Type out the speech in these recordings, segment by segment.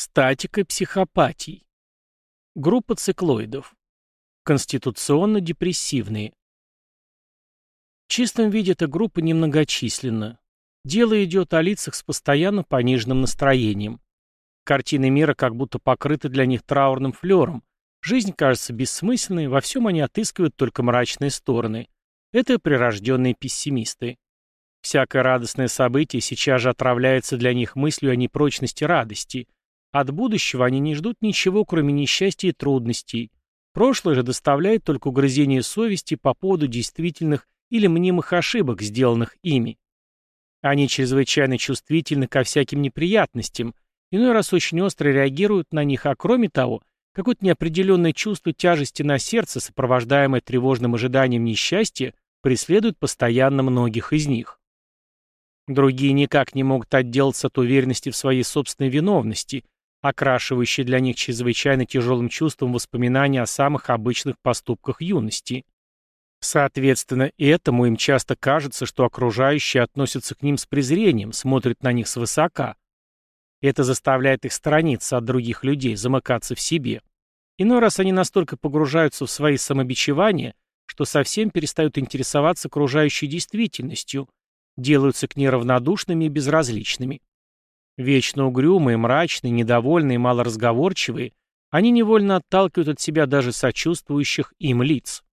Статика психопатий. Группа циклоидов. Конституционно-депрессивные. В чистом виде эта группа немногочисленна. Дело идет о лицах с постоянно пониженным настроением. Картины мира как будто покрыты для них траурным флером. Жизнь кажется бессмысленной, во всем они отыскивают только мрачные стороны. Это прирожденные пессимисты. Всякое радостное событие сейчас же отравляется для них мыслью о непрочности радости – от будущего они не ждут ничего, кроме несчастья и трудностей. Прошлое же доставляет только угрызение совести по поводу действительных или мнимых ошибок, сделанных ими. Они чрезвычайно чувствительны ко всяким неприятностям, иной раз очень остро реагируют на них, а кроме того, какое-то неопределенное чувство тяжести на сердце, сопровождаемое тревожным ожиданием несчастья, преследует постоянно многих из них. Другие никак не могут отделаться от уверенности в своей собственной виновности – окрашивающие для них чрезвычайно тяжелым чувством воспоминания о самых обычных поступках юности. Соответственно, этому им часто кажется, что окружающие относятся к ним с презрением, смотрят на них свысока. Это заставляет их сторониться от других людей, замыкаться в себе. Иной раз они настолько погружаются в свои самобичевания, что совсем перестают интересоваться окружающей действительностью, делаются к ней равнодушными и безразличными. Вечно угрюмые, мрачные, недовольные, малоразговорчивые, они невольно отталкивают от себя даже сочувствующих им лиц.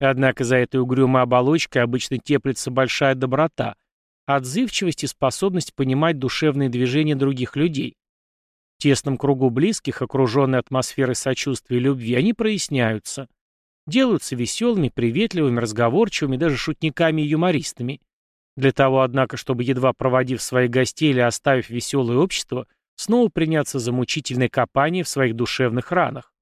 Однако за этой угрюмой оболочкой обычно теплится большая доброта, отзывчивость и способность понимать душевные движения других людей. В тесном кругу близких, окруженной атмосферой сочувствия и любви, они проясняются. Делаются веселыми, приветливыми, разговорчивыми, даже шутниками и юмористами. Для того, однако, чтобы, едва проводив своих гостей или оставив веселое общество, снова приняться за мучительное копание в своих душевных ранах.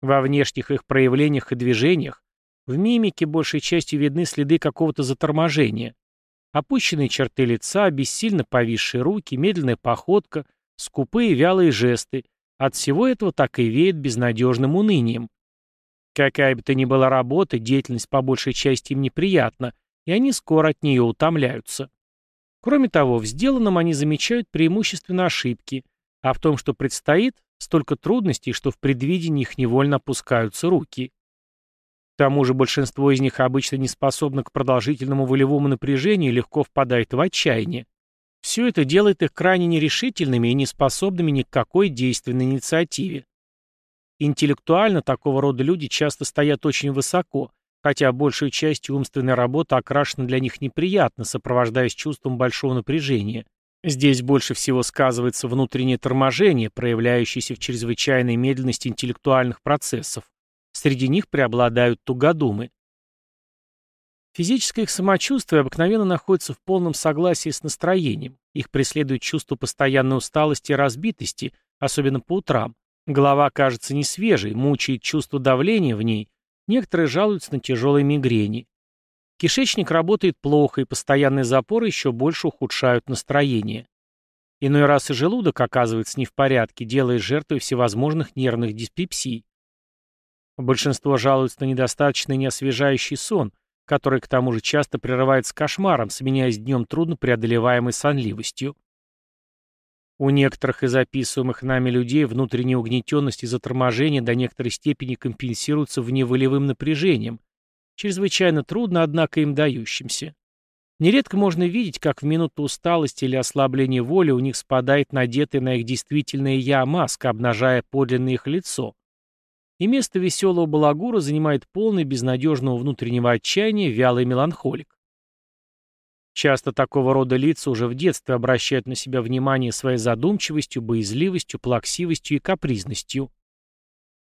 Во внешних их проявлениях и движениях, в мимике большей частью видны следы какого-то заторможения. Опущенные черты лица, бессильно повисшие руки, медленная походка, скупые вялые жесты. От всего этого так и веет безнадежным унынием. Какая бы то ни была работа, деятельность по большей части им неприятна, и они скоро от нее утомляются. Кроме того, в сделанном они замечают преимущественно ошибки, а в том, что предстоит, столько трудностей, что в предвидении их невольно опускаются руки. К тому же большинство из них обычно не способно к продолжительному волевому напряжению и легко впадает в отчаяние. Все это делает их крайне нерешительными и неспособными ни к какой действенной инициативе. Интеллектуально такого рода люди часто стоят очень высоко, хотя большую часть умственной работы окрашена для них неприятно, сопровождаясь чувством большого напряжения. Здесь больше всего сказывается внутреннее торможение, проявляющееся в чрезвычайной медленности интеллектуальных процессов. Среди них преобладают тугодумы. Физическое их самочувствие обыкновенно находится в полном согласии с настроением. Их преследует чувство постоянной усталости и разбитости, особенно по утрам. Голова кажется несвежей, мучает чувство давления в ней, Некоторые жалуются на тяжелые мигрени. Кишечник работает плохо, и постоянные запоры еще больше ухудшают настроение. Иной раз и желудок оказывается не в порядке, делая жертвой всевозможных нервных диспепсий. Большинство жалуются на недостаточный неосвежающий сон, который к тому же часто прерывается кошмаром, сменяясь днем трудно преодолеваемой сонливостью. У некоторых из описываемых нами людей внутренняя угнетенность и заторможение до некоторой степени компенсируются вневолевым напряжением, чрезвычайно трудно, однако, им дающимся. Нередко можно видеть, как в минуту усталости или ослабления воли у них спадает надетая на их действительное «я» маска, обнажая подлинное их лицо. И место веселого балагура занимает полный безнадежного внутреннего отчаяния вялый меланхолик. Часто такого рода лица уже в детстве обращают на себя внимание своей задумчивостью, боязливостью, плаксивостью и капризностью.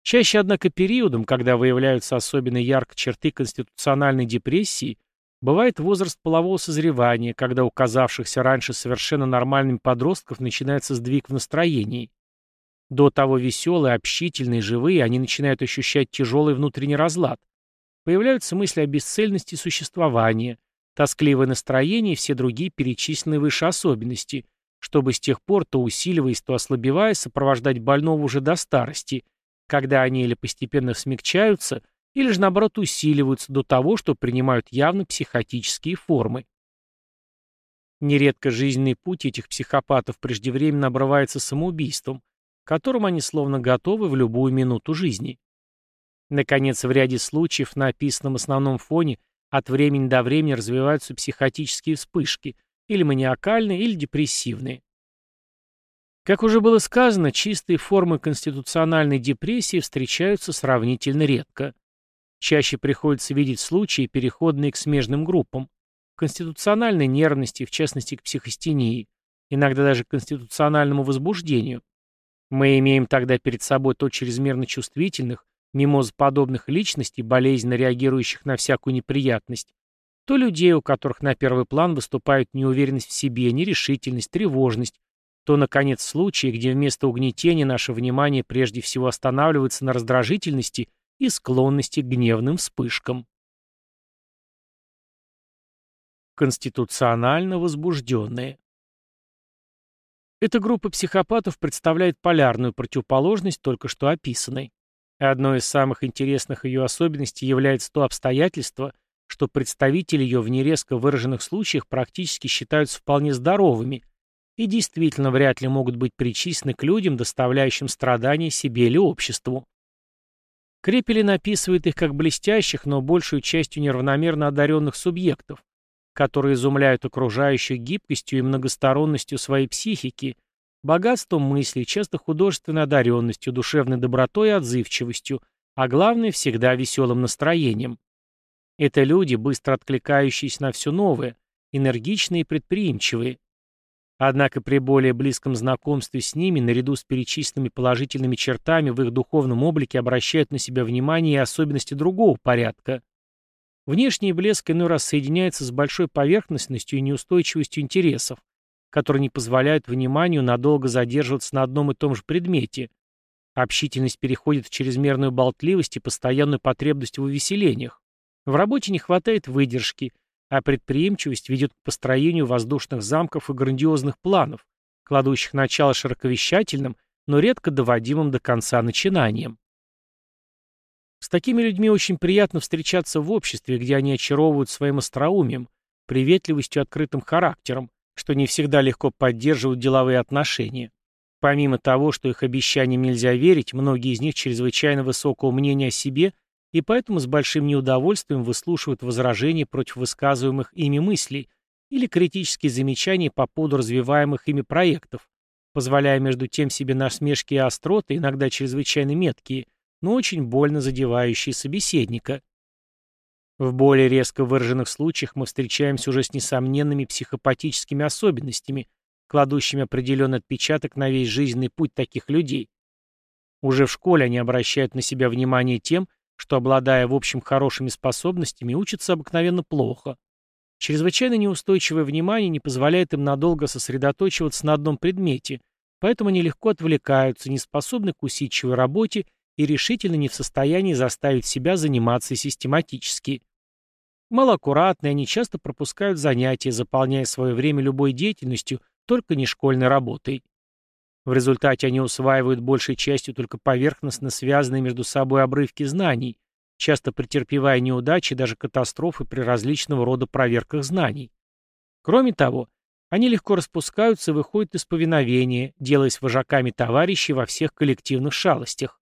Чаще, однако, периодом, когда выявляются особенно ярко черты конституциональной депрессии, бывает возраст полового созревания, когда у казавшихся раньше совершенно нормальными подростков начинается сдвиг в настроении. До того веселые, общительные, живые, они начинают ощущать тяжелый внутренний разлад. Появляются мысли о бесцельности существования, тоскливое настроение и все другие перечисленные выше особенности, чтобы с тех пор, то усиливаясь, то ослабевая, сопровождать больного уже до старости, когда они или постепенно смягчаются, или же наоборот усиливаются до того, что принимают явно психотические формы. Нередко жизненный путь этих психопатов преждевременно обрывается самоубийством, к которым они словно готовы в любую минуту жизни. Наконец, в ряде случаев на описанном основном фоне от времени до времени развиваются психотические вспышки, или маниакальные, или депрессивные. Как уже было сказано, чистые формы конституциональной депрессии встречаются сравнительно редко. Чаще приходится видеть случаи, переходные к смежным группам, конституциональной нервности, в частности к психостении, иногда даже к конституциональному возбуждению. Мы имеем тогда перед собой то чрезмерно чувствительных, мимозоподобных личностей, болезненно реагирующих на всякую неприятность, то людей, у которых на первый план выступают неуверенность в себе, нерешительность, тревожность, то, наконец, случаи, где вместо угнетения наше внимание прежде всего останавливается на раздражительности и склонности к гневным вспышкам. Конституционально возбужденные. Эта группа психопатов представляет полярную противоположность только что описанной. Одной из самых интересных ее особенностей является то обстоятельство, что представители ее в нерезко выраженных случаях практически считаются вполне здоровыми и действительно вряд ли могут быть причислены к людям, доставляющим страдания себе или обществу. Крепелин описывает их как блестящих, но большую частью неравномерно одаренных субъектов, которые изумляют окружающих гибкостью и многосторонностью своей психики, богатством мыслей, часто художественной одаренностью, душевной добротой и отзывчивостью, а главное, всегда веселым настроением. Это люди, быстро откликающиеся на все новое, энергичные и предприимчивые. Однако при более близком знакомстве с ними, наряду с перечисленными положительными чертами в их духовном облике обращают на себя внимание и особенности другого порядка. Внешний блеск иной раз соединяется с большой поверхностностью и неустойчивостью интересов, которые не позволяют вниманию надолго задерживаться на одном и том же предмете. Общительность переходит в чрезмерную болтливость и постоянную потребность в увеселениях. В работе не хватает выдержки, а предприимчивость ведет к построению воздушных замков и грандиозных планов, кладущих начало широковещательным, но редко доводимым до конца начинаниям. С такими людьми очень приятно встречаться в обществе, где они очаровывают своим остроумием, приветливостью и открытым характером, что не всегда легко поддерживают деловые отношения. Помимо того, что их обещаниям нельзя верить, многие из них чрезвычайно высокого мнения о себе и поэтому с большим неудовольствием выслушивают возражения против высказываемых ими мыслей или критические замечания по поводу развиваемых ими проектов, позволяя между тем себе насмешки и остроты, иногда чрезвычайно меткие, но очень больно задевающие собеседника. В более резко выраженных случаях мы встречаемся уже с несомненными психопатическими особенностями, кладущими определенный отпечаток на весь жизненный путь таких людей. Уже в школе они обращают на себя внимание тем, что, обладая в общем хорошими способностями, учатся обыкновенно плохо. Чрезвычайно неустойчивое внимание не позволяет им надолго сосредоточиваться на одном предмете, поэтому они легко отвлекаются, не способны к усидчивой работе и решительно не в состоянии заставить себя заниматься систематически. Малоаккуратные, они часто пропускают занятия, заполняя свое время любой деятельностью, только не школьной работой. В результате они усваивают большей частью только поверхностно связанные между собой обрывки знаний, часто претерпевая неудачи и даже катастрофы при различного рода проверках знаний. Кроме того, они легко распускаются и выходят из повиновения, делаясь вожаками товарищей во всех коллективных шалостях.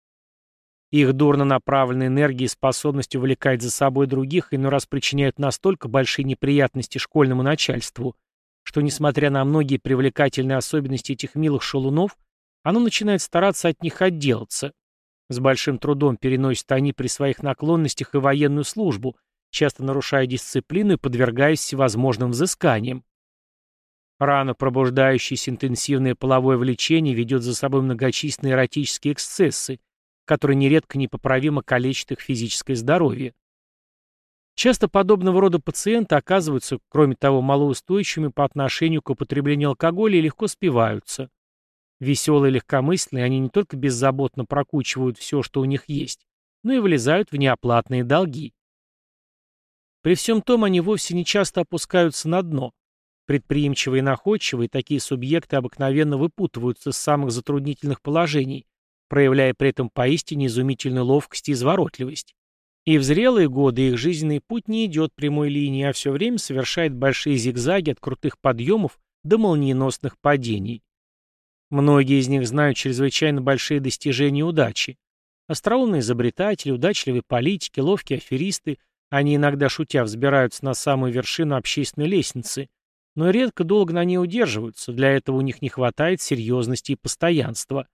Их дурно направленная энергия и способность увлекать за собой других иной раз причиняют настолько большие неприятности школьному начальству, что, несмотря на многие привлекательные особенности этих милых шалунов, оно начинает стараться от них отделаться. С большим трудом переносят они при своих наклонностях и военную службу, часто нарушая дисциплину и подвергаясь всевозможным взысканиям. Рано пробуждающееся интенсивное половое влечение ведет за собой многочисленные эротические эксцессы, которые нередко непоправимо калечат их физическое здоровье. Часто подобного рода пациенты оказываются, кроме того, малоустойчивыми по отношению к употреблению алкоголя и легко спиваются. Веселые и легкомысленные, они не только беззаботно прокучивают все, что у них есть, но и влезают в неоплатные долги. При всем том они вовсе не часто опускаются на дно. Предприимчивые и находчивые, такие субъекты обыкновенно выпутываются из самых затруднительных положений, проявляя при этом поистине изумительную ловкость и изворотливость. И в зрелые годы их жизненный путь не идет прямой линии, а все время совершает большие зигзаги от крутых подъемов до молниеносных падений. Многие из них знают чрезвычайно большие достижения и удачи. Остроумные изобретатели, удачливые политики, ловкие аферисты, они иногда шутя взбираются на самую вершину общественной лестницы, но редко долго на ней удерживаются, для этого у них не хватает серьезности и постоянства.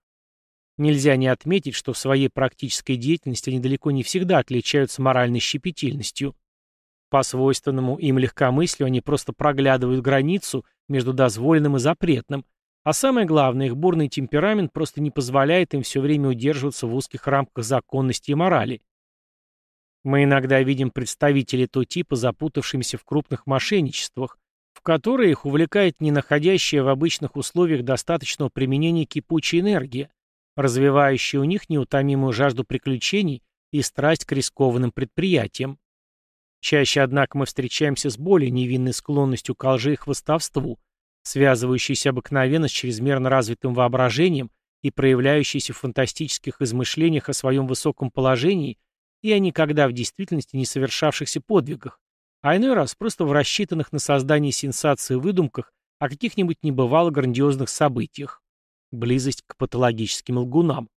Нельзя не отметить, что в своей практической деятельности они далеко не всегда отличаются моральной щепетильностью. По свойственному им легкомыслию они просто проглядывают границу между дозволенным и запретным, а самое главное, их бурный темперамент просто не позволяет им все время удерживаться в узких рамках законности и морали. Мы иногда видим представителей то типа, запутавшимися в крупных мошенничествах, в которые их увлекает не находящая в обычных условиях достаточного применения кипучей энергии, развивающая у них неутомимую жажду приключений и страсть к рискованным предприятиям. Чаще, однако, мы встречаемся с более невинной склонностью к лжи и хвостовству, связывающейся обыкновенно с чрезмерно развитым воображением и проявляющейся в фантастических измышлениях о своем высоком положении и о никогда в действительности не совершавшихся подвигах, а иной раз просто в рассчитанных на создание сенсации выдумках о каких-нибудь небывало грандиозных событиях. Близость к патологическим лгунам.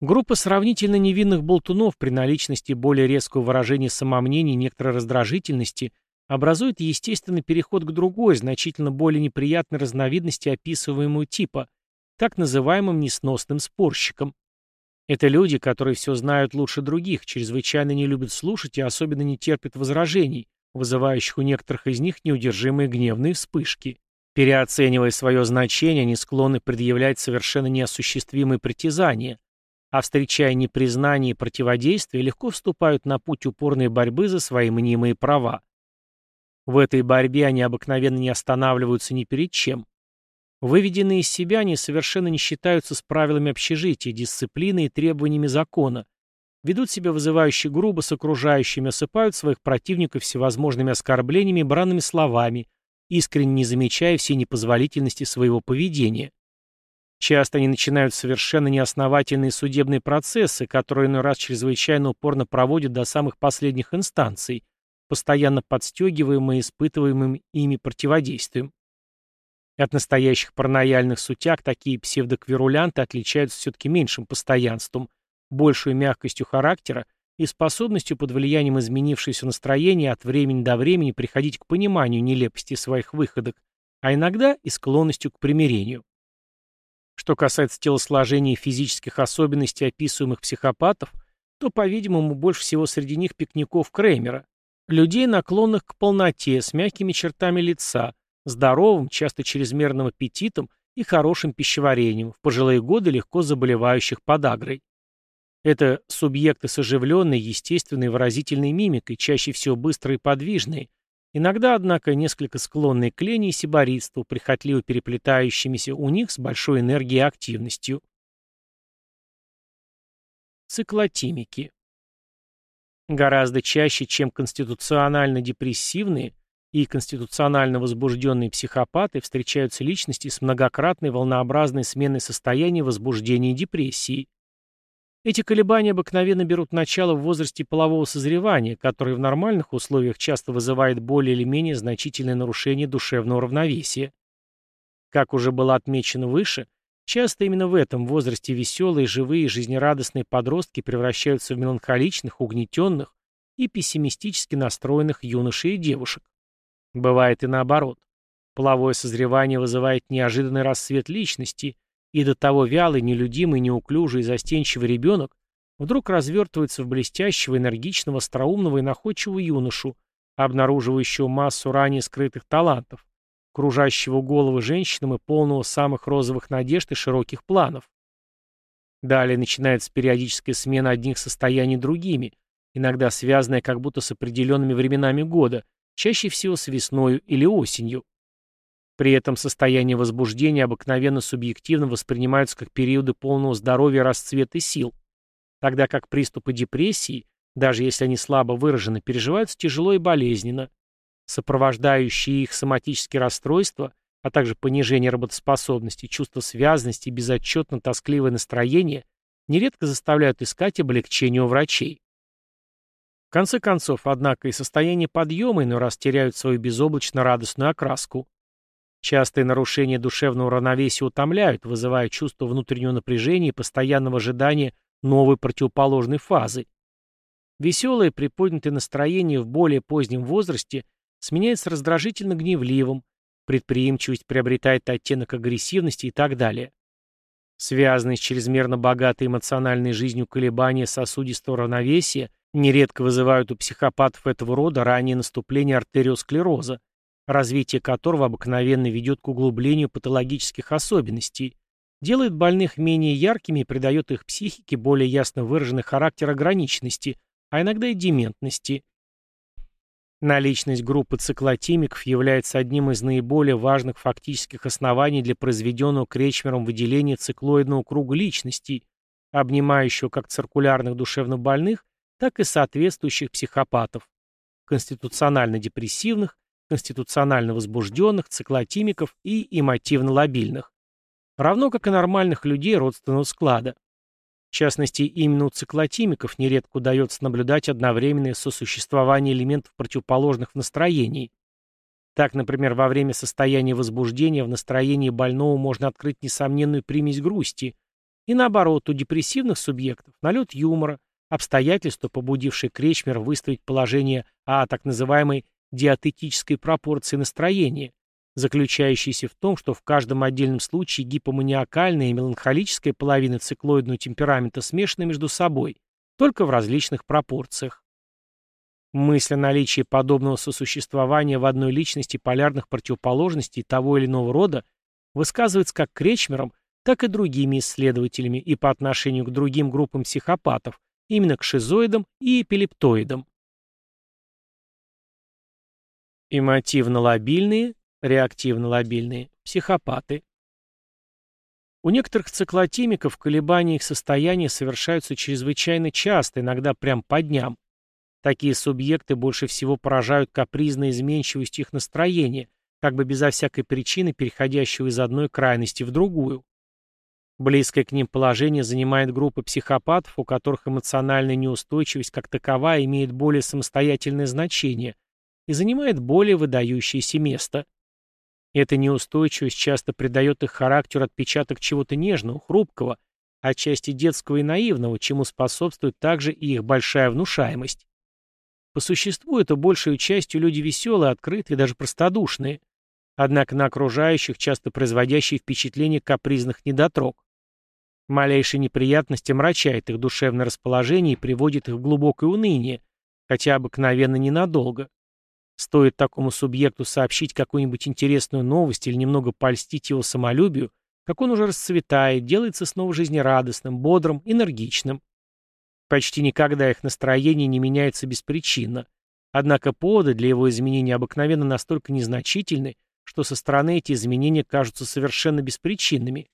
Группа сравнительно невинных болтунов при наличности более резкого выражения самомнения и некоторой раздражительности образует естественный переход к другой, значительно более неприятной разновидности описываемого типа, так называемым несносным спорщикам. Это люди, которые все знают лучше других, чрезвычайно не любят слушать и особенно не терпят возражений, вызывающих у некоторых из них неудержимые гневные вспышки. Переоценивая свое значение, они склонны предъявлять совершенно неосуществимые притязания, а встречая непризнание и противодействие, легко вступают на путь упорной борьбы за свои мнимые права. В этой борьбе они обыкновенно не останавливаются ни перед чем. Выведенные из себя, они совершенно не считаются с правилами общежития, дисциплиной и требованиями закона, ведут себя вызывающе грубо с окружающими, осыпают своих противников всевозможными оскорблениями и бранными словами, искренне не замечая всей непозволительности своего поведения. Часто они начинают совершенно неосновательные судебные процессы, которые иной раз чрезвычайно упорно проводят до самых последних инстанций, постоянно подстегиваемые испытываемым ими противодействием. От настоящих паранояльных сутяг такие псевдоквирулянты отличаются все-таки меньшим постоянством, большей мягкостью характера и способностью под влиянием изменившегося настроения от времени до времени приходить к пониманию нелепости своих выходок, а иногда и склонностью к примирению. Что касается телосложения и физических особенностей описываемых психопатов, то, по-видимому, больше всего среди них пикников Креймера, Людей, наклонных к полноте, с мягкими чертами лица, здоровым, часто чрезмерным аппетитом и хорошим пищеварением, в пожилые годы легко заболевающих подагрой. Это субъекты с оживленной, естественной выразительной мимикой, чаще всего быстрые и подвижные, иногда, однако, несколько склонные к лени и сиборитству, прихотливо переплетающимися у них с большой энергией и активностью. Циклотимики Гораздо чаще, чем конституционально-депрессивные и конституционально возбужденные психопаты, встречаются личности с многократной волнообразной сменой состояния возбуждения и депрессии. Эти колебания обыкновенно берут начало в возрасте полового созревания, который в нормальных условиях часто вызывает более или менее значительное нарушение душевного равновесия. Как уже было отмечено выше, Часто именно в этом возрасте веселые, живые, жизнерадостные подростки превращаются в меланхоличных, угнетенных и пессимистически настроенных юношей и девушек. Бывает и наоборот. Половое созревание вызывает неожиданный рассвет личности, и до того вялый, нелюдимый, неуклюжий и застенчивый ребенок вдруг развертывается в блестящего, энергичного, остроумного и находчивого юношу, обнаруживающего массу ранее скрытых талантов, кружащего головы женщинам и полного самых розовых надежд и широких планов. Далее начинается периодическая смена одних состояний другими, иногда связанная как будто с определенными временами года, чаще всего с весною или осенью. При этом состояние возбуждения обыкновенно субъективно воспринимаются как периоды полного здоровья, расцвета сил, тогда как приступы депрессии, даже если они слабо выражены, переживаются тяжело и болезненно, Сопровождающие их соматические расстройства, а также понижение работоспособности, чувство связанности и безотчетно-тоскливое настроение нередко заставляют искать облегчение у врачей. В конце концов, однако, и состояние подъема иной раз теряют свою безоблачно радостную окраску. Частые нарушения душевного равновесия утомляют, вызывая чувство внутреннего напряжения и постоянного ожидания новой противоположной фазы. Веселое приподнятое настроение в более позднем возрасте сменяется раздражительно-гневливым, предприимчивость приобретает оттенок агрессивности и так далее. Связанные с чрезмерно богатой эмоциональной жизнью колебания сосудистого равновесия нередко вызывают у психопатов этого рода раннее наступление артериосклероза, развитие которого обыкновенно ведет к углублению патологических особенностей, делает больных менее яркими и придает их психике более ясно выраженный характер ограниченности, а иногда и дементности. Наличность группы циклотимиков является одним из наиболее важных фактических оснований для произведенного Кречмером выделения циклоидного круга личностей, обнимающего как циркулярных душевнобольных, так и соответствующих психопатов, конституционально-депрессивных, конституционально возбужденных, циклотимиков и эмотивно-лобильных, равно как и нормальных людей родственного склада. В частности, именно у циклотимиков нередко удается наблюдать одновременное сосуществование элементов противоположных в настроении. Так, например, во время состояния возбуждения в настроении больного можно открыть несомненную примесь грусти, и наоборот, у депрессивных субъектов налет юмора, обстоятельства, побудившие Кречмер выставить положение о так называемой диатетической пропорции настроения, заключающейся в том, что в каждом отдельном случае гипоманиакальная и меланхолическая половина циклоидного темперамента смешаны между собой, только в различных пропорциях. Мысль о наличии подобного сосуществования в одной личности полярных противоположностей того или иного рода высказывается как Кречмером, так и другими исследователями и по отношению к другим группам психопатов, именно к шизоидам и эпилептоидам. Эмотивно-лобильные, реактивно-лобильные, психопаты. У некоторых циклотимиков колебания их состояния совершаются чрезвычайно часто, иногда прям по дням. Такие субъекты больше всего поражают капризной изменчивостью их настроения, как бы безо всякой причины переходящего из одной крайности в другую. Близкое к ним положение занимает группа психопатов, у которых эмоциональная неустойчивость как таковая имеет более самостоятельное значение – и занимает более выдающееся место. Эта неустойчивость часто придает их характеру отпечаток чего-то нежного, хрупкого, отчасти детского и наивного, чему способствует также и их большая внушаемость. По существу это большей частью люди веселые, открытые, даже простодушные, однако на окружающих часто производящие впечатление капризных недотрог. Малейшая неприятность омрачает их душевное расположение и приводит их в глубокое уныние, хотя обыкновенно ненадолго. Стоит такому субъекту сообщить какую-нибудь интересную новость или немного польстить его самолюбию, как он уже расцветает, делается снова жизнерадостным, бодрым, энергичным. Почти никогда их настроение не меняется беспричинно. Однако поводы для его изменения обыкновенно настолько незначительны, что со стороны эти изменения кажутся совершенно беспричинными.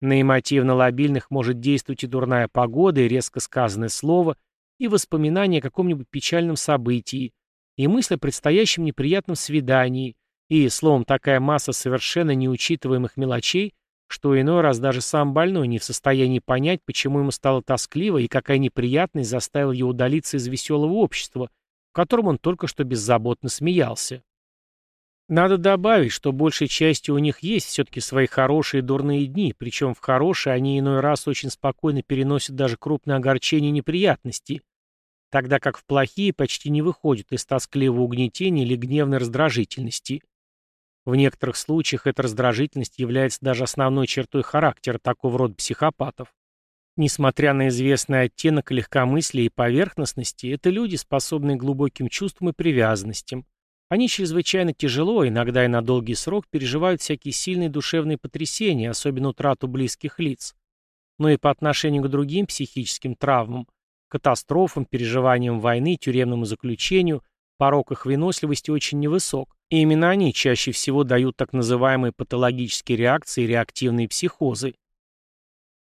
На эмотивно-лобильных может действовать и дурная погода, и резко сказанное слово, и воспоминание о каком-нибудь печальном событии, и мысль о предстоящем неприятном свидании, и, словом, такая масса совершенно неучитываемых мелочей, что иной раз даже сам больной не в состоянии понять, почему ему стало тоскливо и какая неприятность заставила его удалиться из веселого общества, в котором он только что беззаботно смеялся. Надо добавить, что большей частью у них есть все-таки свои хорошие и дурные дни, причем в хорошие они иной раз очень спокойно переносят даже крупные огорчения и неприятности, тогда как в плохие почти не выходят из тоскливого угнетения или гневной раздражительности. В некоторых случаях эта раздражительность является даже основной чертой характера такого рода психопатов. Несмотря на известный оттенок легкомыслия и поверхностности, это люди, способные к глубоким чувствам и привязанностям. Они чрезвычайно тяжело, иногда и на долгий срок, переживают всякие сильные душевные потрясения, особенно утрату близких лиц. Но и по отношению к другим психическим травмам катастрофам, переживаниям войны, тюремному заключению, порог их выносливости очень невысок. И именно они чаще всего дают так называемые патологические реакции и реактивные психозы.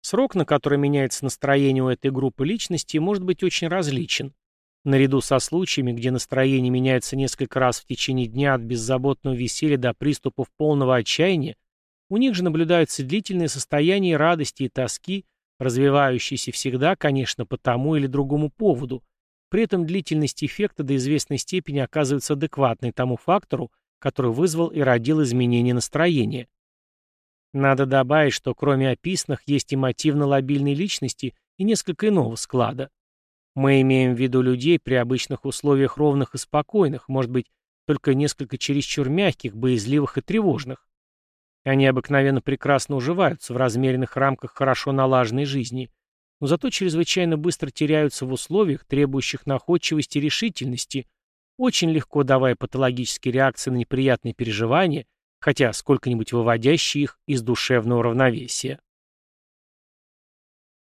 Срок, на который меняется настроение у этой группы личностей, может быть очень различен. Наряду со случаями, где настроение меняется несколько раз в течение дня от беззаботного веселья до приступов полного отчаяния, у них же наблюдаются длительные состояния радости и тоски, развивающийся всегда, конечно, по тому или другому поводу. При этом длительность эффекта до известной степени оказывается адекватной тому фактору, который вызвал и родил изменение настроения. Надо добавить, что кроме описанных есть и мотивно-лобильные личности и несколько иного склада. Мы имеем в виду людей при обычных условиях ровных и спокойных, может быть, только несколько чересчур мягких, боязливых и тревожных. Они обыкновенно прекрасно уживаются в размеренных рамках хорошо налаженной жизни, но зато чрезвычайно быстро теряются в условиях, требующих находчивости и решительности, очень легко давая патологические реакции на неприятные переживания, хотя сколько-нибудь выводящие их из душевного равновесия.